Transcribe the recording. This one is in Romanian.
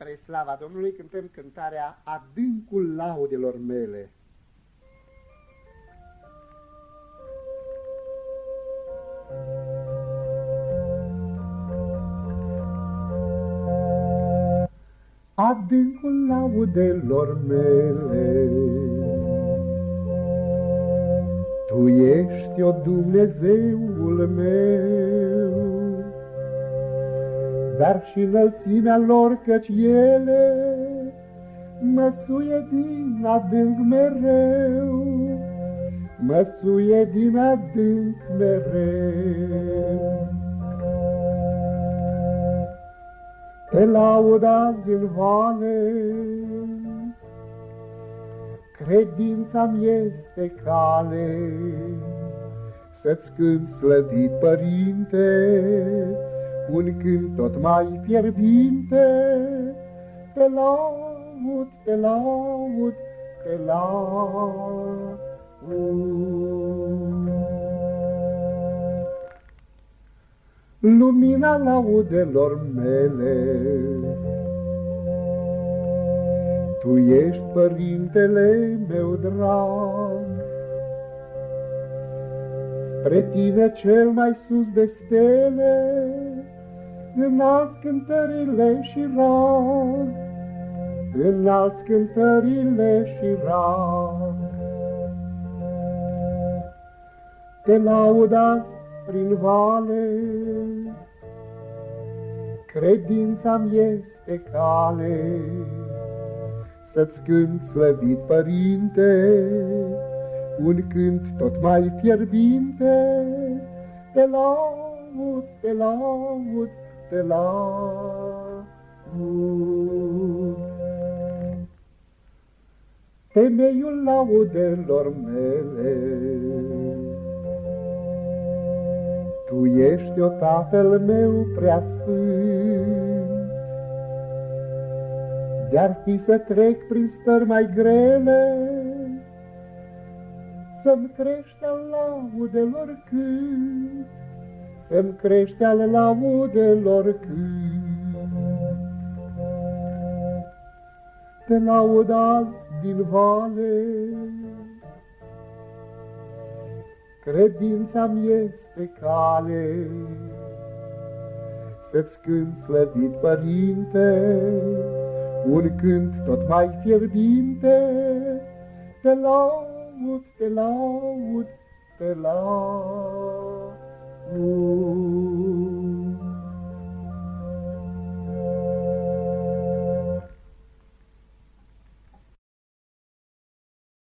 Spre slava Domnului cântăm cântarea Adâncul laudelor mele. Adâncul laudelor mele Tu ești, o Dumnezeul meu dar și înălțimea lor, căci ele măsuie din adânc mereu, măsuie din adânc mereu. Te laud azi în vale, credința-mi este cale, Să-ți cânt slăvit, Părinte, un cânt tot mai fierbinte, te laud, te laud, te laud. Lumina laudelor mele, Tu ești părintele meu drag, Spre tine cel mai sus de stele, Înalți cântările și rog, Înalți cântările și rog. Te laudați prin vale, Credința-mi este cale, Să-ți cânt slăvit, Părinte, Un cânt tot mai fierbinte, Te laud, te laud, te laud. Temeiul laudelor mele, Tu ești o Tatăl meu prea sfânt, De-ar fi să trec prin stări mai grele, Să-mi crește al laudelor cânt, Să-mi crește al laudelor cânt. Te laud azi din vale, Credința-mi este cale, Să-ți cânt slăvit, Părinte, Un cânt tot mai fierbinte, Te laud, te laud, te laud.